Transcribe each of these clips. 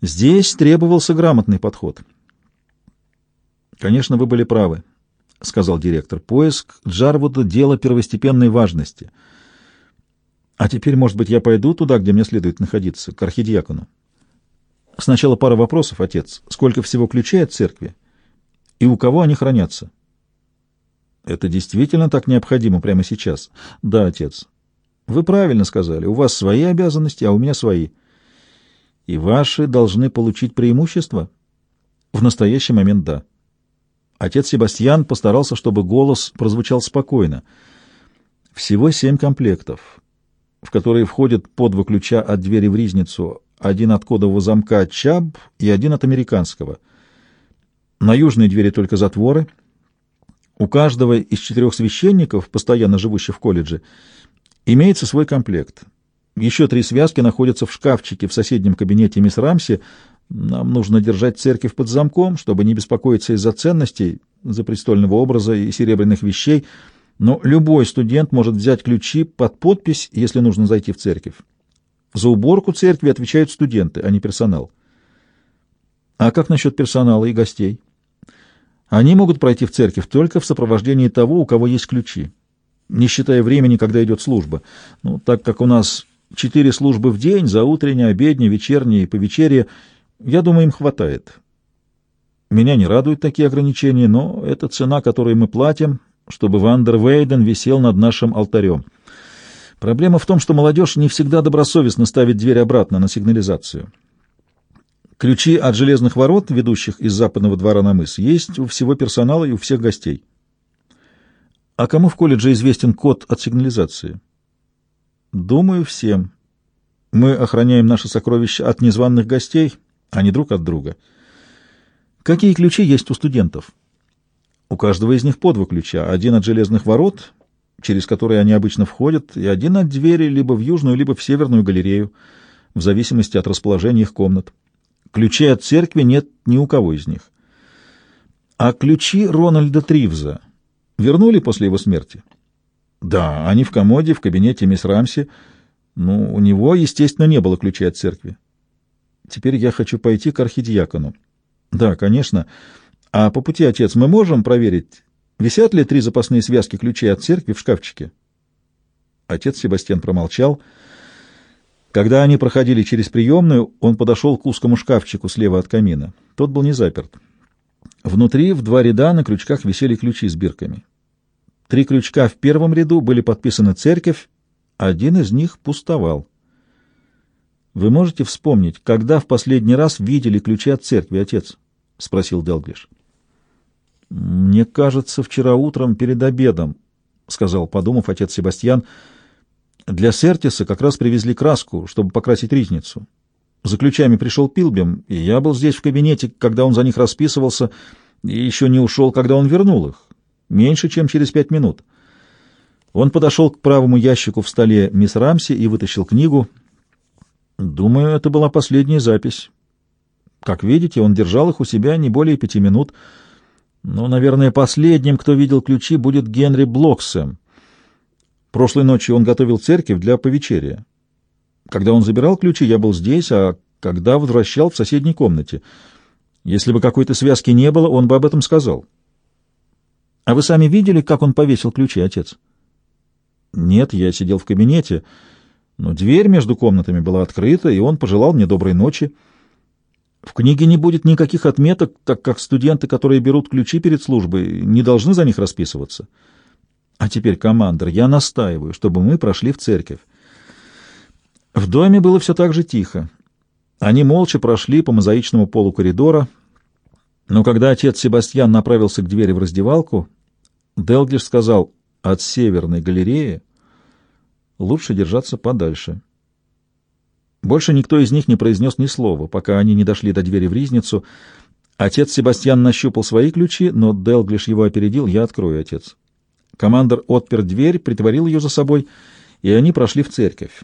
Здесь требовался грамотный подход. «Конечно, вы были правы», — сказал директор. «Поиск Джарвуда — дело первостепенной важности. А теперь, может быть, я пойду туда, где мне следует находиться, к архидиакону. Сначала пара вопросов, отец. Сколько всего ключей от церкви? И у кого они хранятся?» «Это действительно так необходимо прямо сейчас?» «Да, отец». «Вы правильно сказали. У вас свои обязанности, а у меня свои». «И ваши должны получить преимущество?» «В настоящий момент — да». Отец Себастьян постарался, чтобы голос прозвучал спокойно. Всего семь комплектов, в которые входят по два ключа от двери в ризницу, один от кодового замка ЧАБ и один от американского. На южной двери только затворы. У каждого из четырех священников, постоянно живущих в колледже, имеется свой комплект. Еще три связки находятся в шкафчике в соседнем кабинете мисс Рамси, нам нужно держать церковь под замком, чтобы не беспокоиться из-за ценностей, за престольного образа и серебряных вещей, но любой студент может взять ключи под подпись, если нужно зайти в церковь. За уборку церкви отвечают студенты, а не персонал. А как насчет персонала и гостей? Они могут пройти в церковь только в сопровождении того, у кого есть ключи, не считая времени, когда идет служба. Ну, так как у нас четыре службы в день, за утреннее, обеднее, вечернее и повечерие — я думаю, им хватает. Меня не радуют такие ограничения, но это цена, которую мы платим, чтобы Вандер Вейден висел над нашим алтарем. Проблема в том, что молодежь не всегда добросовестно ставит дверь обратно на сигнализацию. Ключи от железных ворот, ведущих из западного двора на мыс, есть у всего персонала и у всех гостей. А кому в колледже известен код от сигнализации? Думаю, всем. Мы охраняем наши сокровища от незваных гостей, а не друг от друга. Какие ключи есть у студентов? У каждого из них по два ключа. Один от железных ворот, через которые они обычно входят, и один от двери либо в южную, либо в северную галерею, в зависимости от расположения их комнат. Ключей от церкви нет ни у кого из них. А ключи Рональда Тривза вернули после его смерти? Да, они в комоде, в кабинете мисс Рамси. Ну, у него, естественно, не было ключей от церкви. Теперь я хочу пойти к архидиакону. Да, конечно. А по пути, отец, мы можем проверить, висят ли три запасные связки ключей от церкви в шкафчике? Отец Себастьян промолчал. Когда они проходили через приемную, он подошел к узкому шкафчику слева от камина. Тот был не заперт. Внутри в два ряда на крючках висели ключи с бирками. Три крючка в первом ряду были подписаны «Церковь», один из них пустовал. Вы можете вспомнить, когда в последний раз видели ключи от церкви, отец? — спросил Делглиш. — Мне кажется, вчера утром перед обедом, — сказал, подумав, отец Себастьян. — Для Сертиса как раз привезли краску, чтобы покрасить ризницу. За ключами пришел Пилбем, и я был здесь в кабинете, когда он за них расписывался, и еще не ушел, когда он вернул их. Меньше, чем через пять минут. Он подошел к правому ящику в столе мисс Рамси и вытащил книгу — Думаю, это была последняя запись. Как видите, он держал их у себя не более пяти минут. Но, наверное, последним, кто видел ключи, будет Генри Блоксем. Прошлой ночью он готовил церковь для повечерия. Когда он забирал ключи, я был здесь, а когда возвращал в соседней комнате. Если бы какой-то связки не было, он бы об этом сказал. А вы сами видели, как он повесил ключи, отец? Нет, я сидел в кабинете. Но дверь между комнатами была открыта, и он пожелал мне доброй ночи. В книге не будет никаких отметок, так как студенты, которые берут ключи перед службой, не должны за них расписываться. А теперь, командир, я настаиваю, чтобы мы прошли в церковь. В доме было все так же тихо. Они молча прошли по мозаичному полу коридора, но когда отец Себастьян направился к двери в раздевалку, Делглиш сказал, «От северной галереи лучше держаться подальше. Больше никто из них не произнес ни слова, пока они не дошли до двери в ризницу. Отец Себастьян нащупал свои ключи, но Делглиш его опередил. «Я открою, отец». Командор отпер дверь, притворил ее за собой, и они прошли в церковь.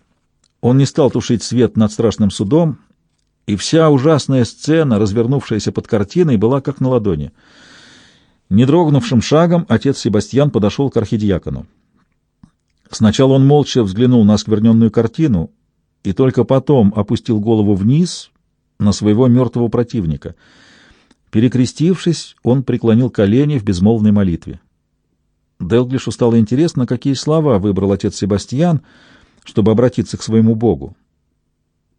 Он не стал тушить свет над страшным судом, и вся ужасная сцена, развернувшаяся под картиной, была как на ладони. Не дрогнувшим шагом отец Себастьян подошел к архидиакону. Сначала он молча взглянул на оскверненную картину и только потом опустил голову вниз, на своего мертвого противника. Перекрестившись, он преклонил колени в безмолвной молитве. Делглишу стало интересно, какие слова выбрал отец Себастьян, чтобы обратиться к своему Богу.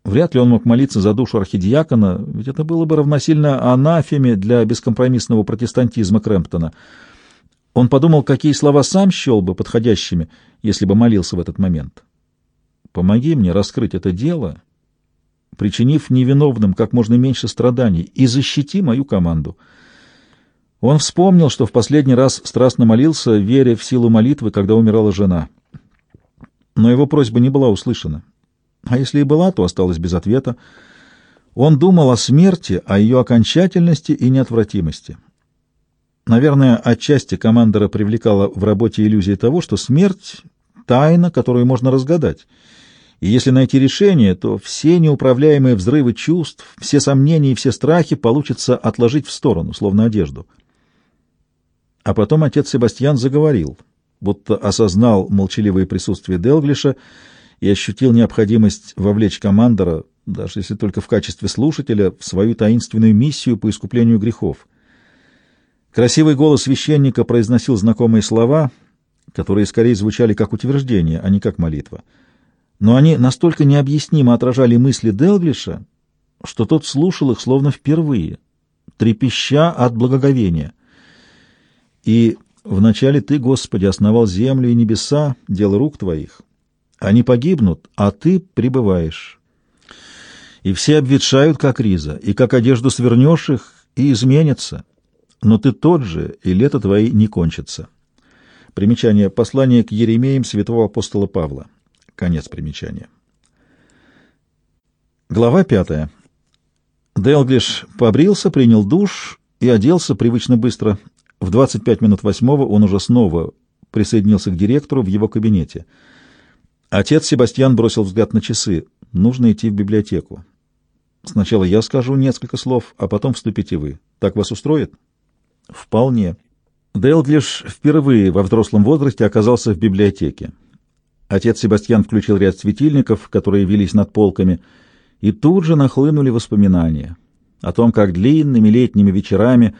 Вряд ли он мог молиться за душу архидиакона, ведь это было бы равносильно анафеме для бескомпромиссного протестантизма Крэмптона. Он подумал, какие слова сам счел бы подходящими, если бы молился в этот момент. «Помоги мне раскрыть это дело, причинив невиновным как можно меньше страданий, и защити мою команду». Он вспомнил, что в последний раз страстно молился, веря в силу молитвы, когда умирала жена. Но его просьба не была услышана. А если и была, то осталась без ответа. Он думал о смерти, о ее окончательности и неотвратимости. Наверное, отчасти командора привлекала в работе иллюзия того, что смерть — тайна, которую можно разгадать. И если найти решение, то все неуправляемые взрывы чувств, все сомнения и все страхи получится отложить в сторону, словно одежду. А потом отец Себастьян заговорил, будто осознал молчаливое присутствие Делглиша и ощутил необходимость вовлечь командора, даже если только в качестве слушателя, в свою таинственную миссию по искуплению грехов. Красивый голос священника произносил знакомые слова, которые скорее звучали как утверждение, а не как молитва. Но они настолько необъяснимо отражали мысли Делглиша, что тот слушал их словно впервые, трепеща от благоговения — и вначале Ты, Господи, основал землю и небеса, дело рук Твоих. Они погибнут, а Ты пребываешь. И все обветшают, как риза, и как одежду свернешь их, и изменятся. Но Ты тот же, и лето Твои не кончится. Примечание. Послание к Еремеям святого апостола Павла. Конец примечания. Глава пятая. Делглиш побрился, принял душ и оделся привычно быстро, в 25 минут восьмого он уже снова присоединился к директору в его кабинете. Отец Себастьян бросил взгляд на часы. Нужно идти в библиотеку. Сначала я скажу несколько слов, а потом вступите вы. Так вас устроит? Вполне. Делглиш впервые во взрослом возрасте оказался в библиотеке. Отец Себастьян включил ряд светильников, которые велись над полками, и тут же нахлынули воспоминания о том, как длинными летними вечерами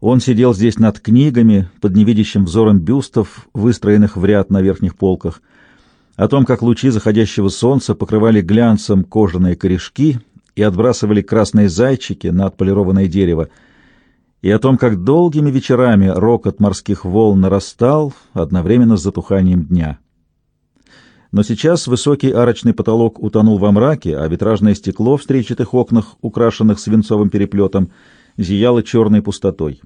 он сидел здесь над книгами, под невидящим взором бюстов, выстроенных в ряд на верхних полках, о том, как лучи заходящего солнца покрывали глянцем кожаные корешки и отбрасывали красные зайчики на отполированное дерево, и о том, как долгими вечерами рокот морских волн нарастал одновременно с затуханием дня. Но сейчас высокий арочный потолок утонул во мраке, а витражное стекло в стрельчатых окнах, украшенных свинцовым переплетом, зияло черной пустотой.